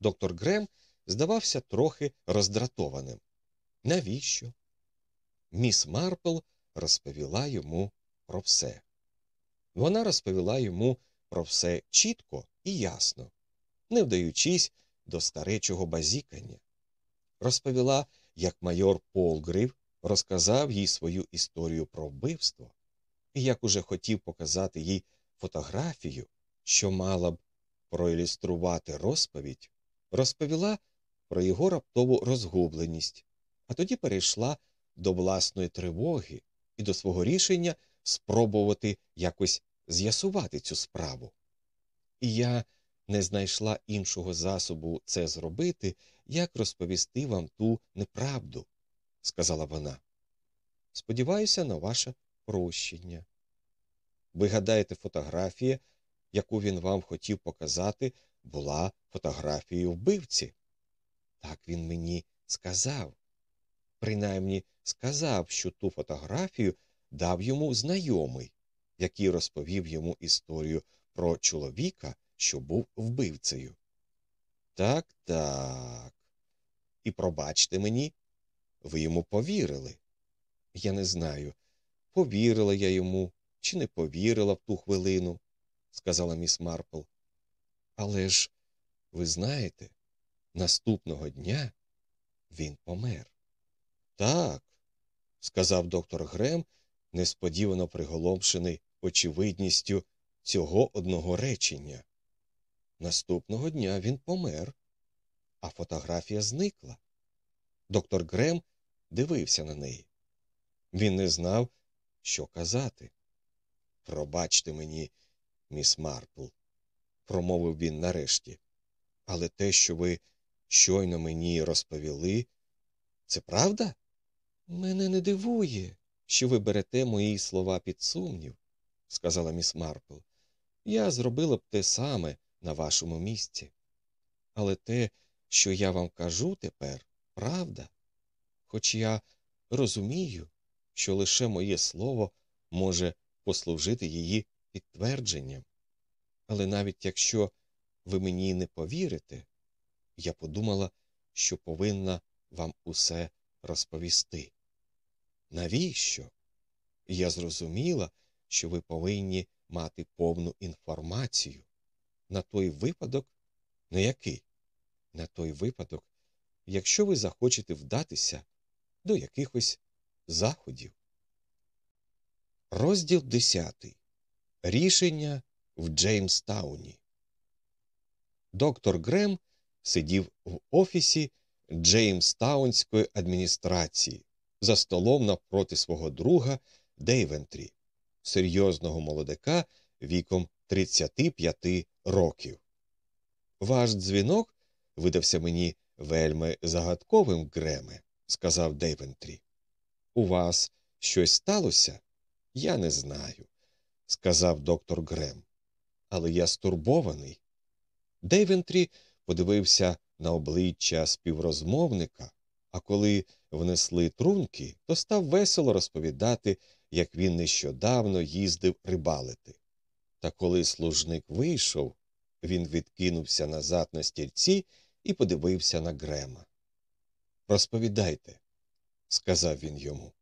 Доктор Грем здавався трохи роздратованим. Навіщо? Міс Марпл розповіла йому про все. Вона розповіла йому про все чітко і ясно, не вдаючись до старечого базікання. Розповіла, як майор Полгрив розказав їй свою історію про вбивство, і як уже хотів показати їй фотографію, що мала б проілюструвати розповідь, розповіла про його раптову розгубленість, а тоді перейшла до власної тривоги і до свого рішення спробувати якось з'ясувати цю справу. І я не знайшла іншого засобу це зробити, як розповісти вам ту неправду, сказала вона. Сподіваюся на ваше прощення. Ви гадаєте, фотографія, яку він вам хотів показати, була фотографією вбивці? Так він мені сказав. Принаймні сказав, що ту фотографію дав йому знайомий, який розповів йому історію про чоловіка, що був вбивцею. Так, так. І пробачте мені, ви йому повірили. Я не знаю, повірила я йому чи не повірила в ту хвилину, сказала міс Марпл. Але ж, ви знаєте, наступного дня він помер. Так, сказав доктор Грем, несподівано приголомшений очевидністю цього одного речення. Наступного дня він помер, а фотографія зникла. Доктор Грем дивився на неї. Він не знав, що казати. Пробачте мені, міс Марпл, промовив він нарешті. Але те, що ви щойно мені розповіли, це правда? Мене не дивує, що ви берете мої слова під сумнів, сказала міс Марпл. Я зробила б те саме на вашому місці. Але те, що я вам кажу тепер, правда. Хоч я розумію, що лише моє слово може послужити її підтвердженням. Але навіть якщо ви мені не повірите, я подумала, що повинна вам усе розповісти. Навіщо? Я зрозуміла, що ви повинні мати повну інформацію. На той випадок, на який? На той випадок, якщо ви захочете вдатися до якихось заходів. Розділ 10. Рішення в Джеймстауні. Доктор Грем сидів в офісі Джеймстаунської адміністрації за столом навпроти свого друга Дейвентрі, серйозного молодика віком 35 років. Ваш дзвінок видався мені вельми загадковим, Греме, сказав Дейвентрі. У вас щось сталося? Я не знаю, сказав доктор Грем. Але я стурбований. Дейвентрі подивився на обличчя співрозмовника, а коли внесли трунки, то став весело розповідати, як він нещодавно їздив рибалити. Та коли служник вийшов, він відкинувся назад на стільці і подивився на Грема. Розповідайте, сказав він йому.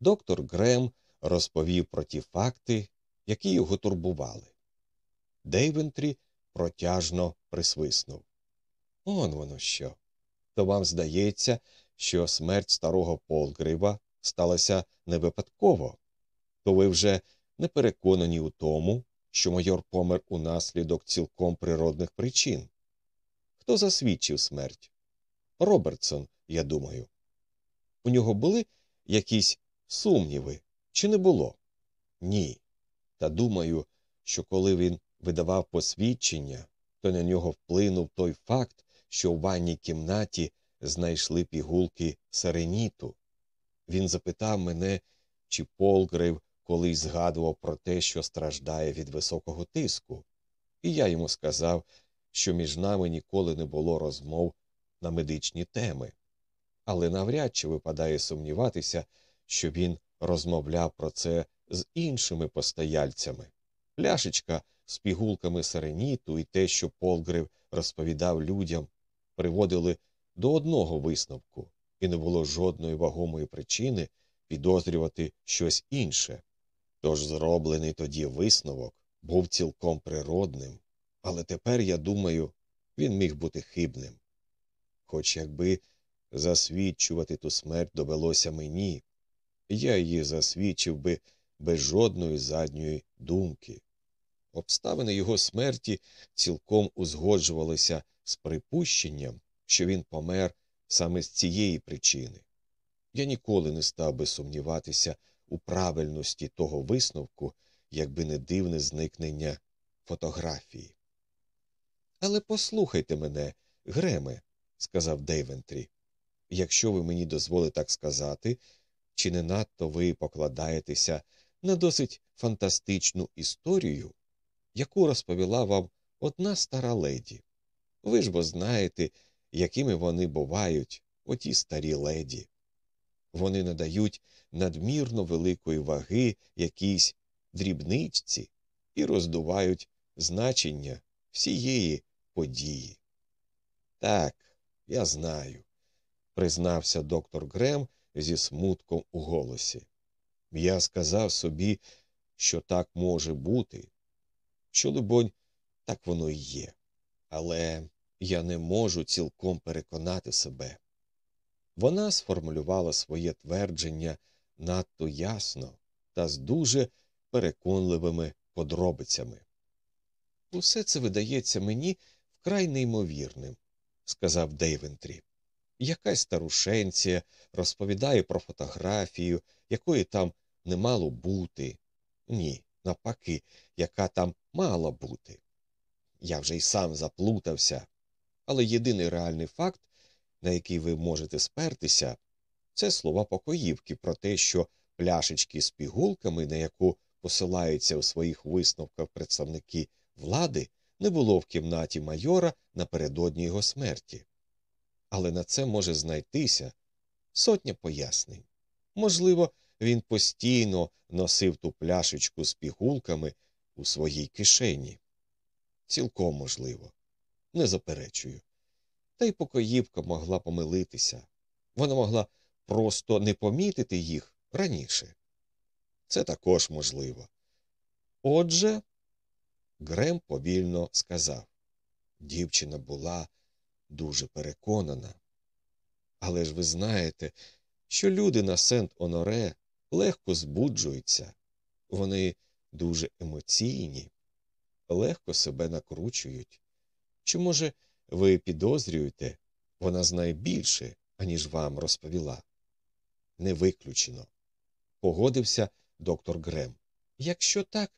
Доктор Грем розповів про ті факти, які його турбували. Дейвентрі протяжно присвиснув. Он воно що. То вам здається, що смерть старого Полгрива сталася не випадково, то ви вже не переконані у тому, що майор помер унаслідок цілком природних причин. Хто засвідчив смерть? Робертсон, я думаю. У нього були якісь сумніви, чи не було? Ні. Та думаю, що коли він видавав посвідчення, то на нього вплинув той факт, що в ванній кімнаті знайшли пігулки сареніту. Він запитав мене, чи Полгрив колись згадував про те, що страждає від високого тиску, і я йому сказав, що між нами ніколи не було розмов на медичні теми. Але навряд чи випадає сумніватися, що він розмовляв про це з іншими постояльцями. Пляшечка з пігулками сареніту і те, що Полгрив розповідав людям, приводили до одного висновку, і не було жодної вагомої причини підозрювати щось інше. Тож зроблений тоді висновок був цілком природним, але тепер, я думаю, він міг бути хибним. Хоч якби засвідчувати ту смерть довелося мені, я її засвідчив би без жодної задньої думки. Обставини його смерті цілком узгоджувалися з припущенням, що він помер саме з цієї причини. Я ніколи не став би сумніватися у правильності того висновку, якби не дивне зникнення фотографії. Але послухайте мене, Греме, сказав Дейвентрі, якщо ви мені дозволите так сказати, чи не надто ви покладаєтеся на досить фантастичну історію, яку розповіла вам одна стара леді. Ви ж бо знаєте, якими вони бувають, оті старі леді. Вони надають надмірно великої ваги якійсь дрібничці і роздувають значення всієї події. Так, я знаю, признався доктор Грем зі смутком у голосі. Я сказав собі, що так може бути, що, либонь, так воно і є. Але я не можу цілком переконати себе. Вона сформулювала своє твердження надто ясно та з дуже переконливими подробицями. Усе це видається мені вкрай неймовірним, сказав Дейвентрі. Якась старушенція розповідає про фотографію, якої там не мало бути. Ні, навпаки, яка там мала бути. Я вже й сам заплутався, але єдиний реальний факт, на який ви можете спертися, це слова покоївки про те, що пляшечки з пігулками, на яку посилаються у своїх висновках представники влади, не було в кімнаті майора напередодні його смерті. Але на це може знайтися сотня пояснень. Можливо, він постійно носив ту пляшечку з пігулками у своїй кишені. Цілком можливо, не заперечую. Та й покоївка могла помилитися. Вона могла просто не помітити їх раніше. Це також можливо. Отже, Грем повільно сказав дівчина була дуже переконана. Але ж ви знаєте, що люди на Сент Оноре легко збуджуються, вони дуже емоційні, легко себе накручують. Чи, може, ви підозрюєте, вона знає більше, аніж вам розповіла? Не виключено. Погодився доктор Грем. Якщо так,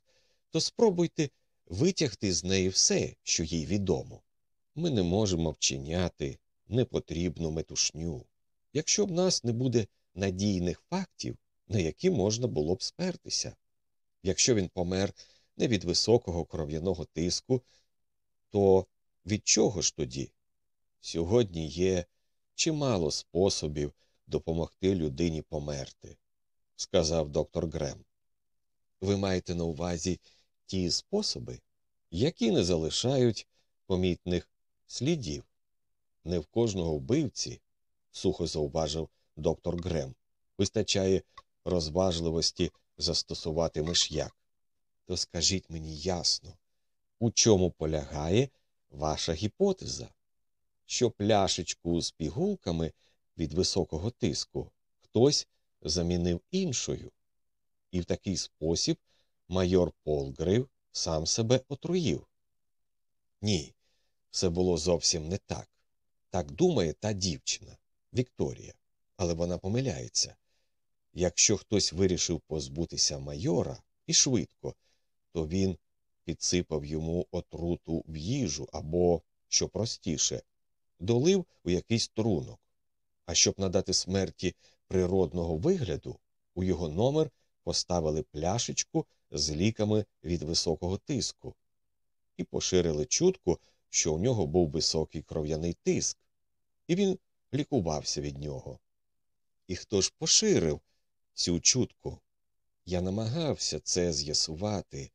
то спробуйте витягти з неї все, що їй відомо. Ми не можемо вчиняти непотрібну метушню. Якщо в нас не буде надійних фактів, на які можна було б спертися. Якщо він помер не від високого кров'яного тиску, то від чого ж тоді? Сьогодні є чимало способів допомогти людині померти, сказав доктор Грем. Ви маєте на увазі ті способи, які не залишають помітних слідів. Не в кожного вбивці, сухо зауважив доктор Грем, вистачає розважливості застосувати миш'як. То скажіть мені ясно, у чому полягає ваша гіпотеза? Що пляшечку з пігулками від високого тиску хтось замінив іншою, і в такий спосіб майор Полгрив сам себе отруїв. Ні, все було зовсім не так. Так думає та дівчина Вікторія, але вона помиляється. Якщо хтось вирішив позбутися майора і швидко, то він підсипав йому отруту в їжу або, що простіше, долив у якийсь трунок. А щоб надати смерті природного вигляду, у його номер поставили пляшечку з ліками від високого тиску і поширили чутку, що у нього був високий кров'яний тиск, і він лікувався від нього. І хто ж поширив цю чутку? Я намагався це з'ясувати,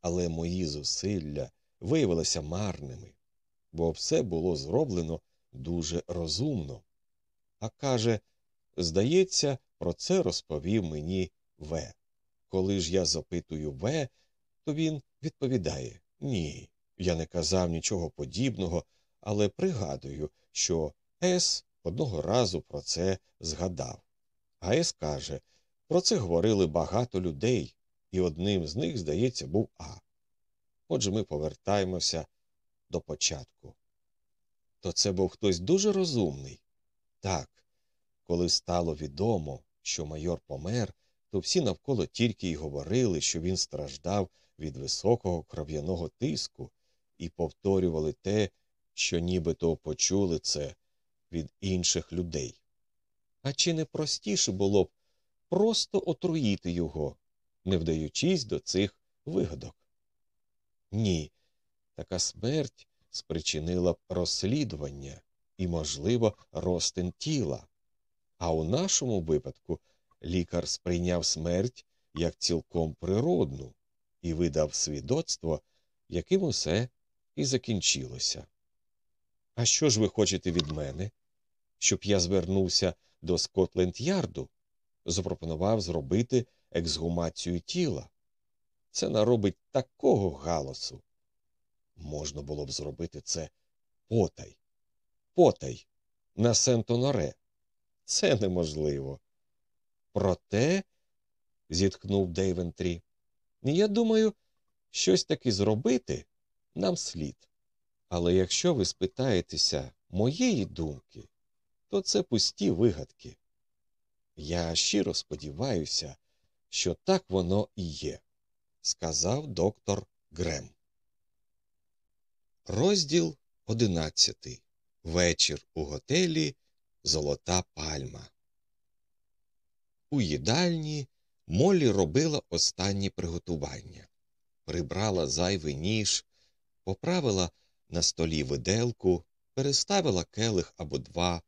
але мої зусилля виявилися марними, бо все було зроблено дуже розумно. А каже, здається, про це розповів мені В. Коли ж я запитую В, то він відповідає Ні, я не казав нічого подібного, але пригадую, що С одного разу про це згадав. А С каже, про це говорили багато людей, і одним з них, здається, був А. Отже, ми повертаємося до початку. То це був хтось дуже розумний. Так, коли стало відомо, що майор помер, то всі навколо тільки й говорили, що він страждав від високого кров'яного тиску, і повторювали те, що нібито почули це від інших людей. А чи не простіше було б просто отруїти його, не вдаючись до цих вигадок? Ні, така смерть спричинила б розслідування і, можливо, розтин тіла. А у нашому випадку лікар сприйняв смерть як цілком природну і видав свідоцтво, яким усе і закінчилося. А що ж ви хочете від мене? Щоб я звернувся до Скотленд Ярду, запропонував зробити ексгумацію тіла. Це наробить такого галасу. Можна було б зробити це потай. Потай на Сент-Оноре. Це неможливо. Проте, зітхнув Дейвентрі, я думаю, щось таки зробити нам слід. Але якщо ви спитаєтеся моєї думки, то це пусті вигадки. Я щиро сподіваюся, що так воно і є, сказав доктор Грем. Розділ одинадцятий. Вечір у готелі Золота пальма. У їдальні Моллі робила останні приготування, прибрала зайвий ніж, поправила на столі виделку, переставила келих або два,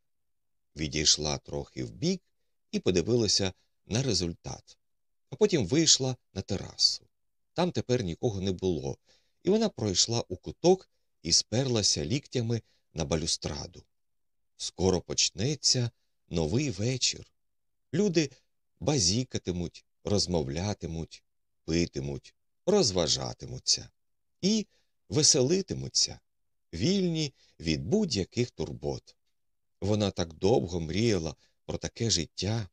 відійшла трохи вбік і подивилася на результат, а потім вийшла на терасу. Там тепер нікого не було, і вона пройшла у куток і сперлася ліктями на балюстраду. Скоро почнеться новий вечір. Люди базікатимуть, розмовлятимуть, питимуть, розважатимуться і веселитимуться, вільні від будь-яких турбот. Вона так довго мріяла про таке життя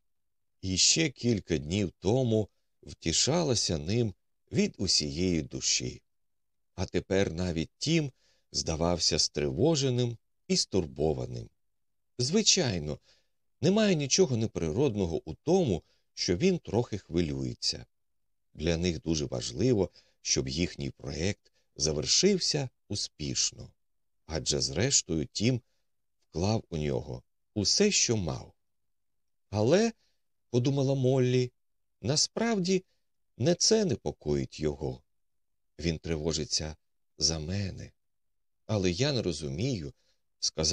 і ще кілька днів тому втішалася ним від усієї душі. А тепер навіть тім здавався стривоженим і стурбованим. Звичайно, немає нічого неприродного у тому, що він трохи хвилюється. Для них дуже важливо, щоб їхній проект завершився успішно, адже, зрештою, тім вклав у нього усе, що мав. Але, подумала Моллі, Насправді, не це непокоїть його. Він тривожиться за мене. Але я не розумію, сказав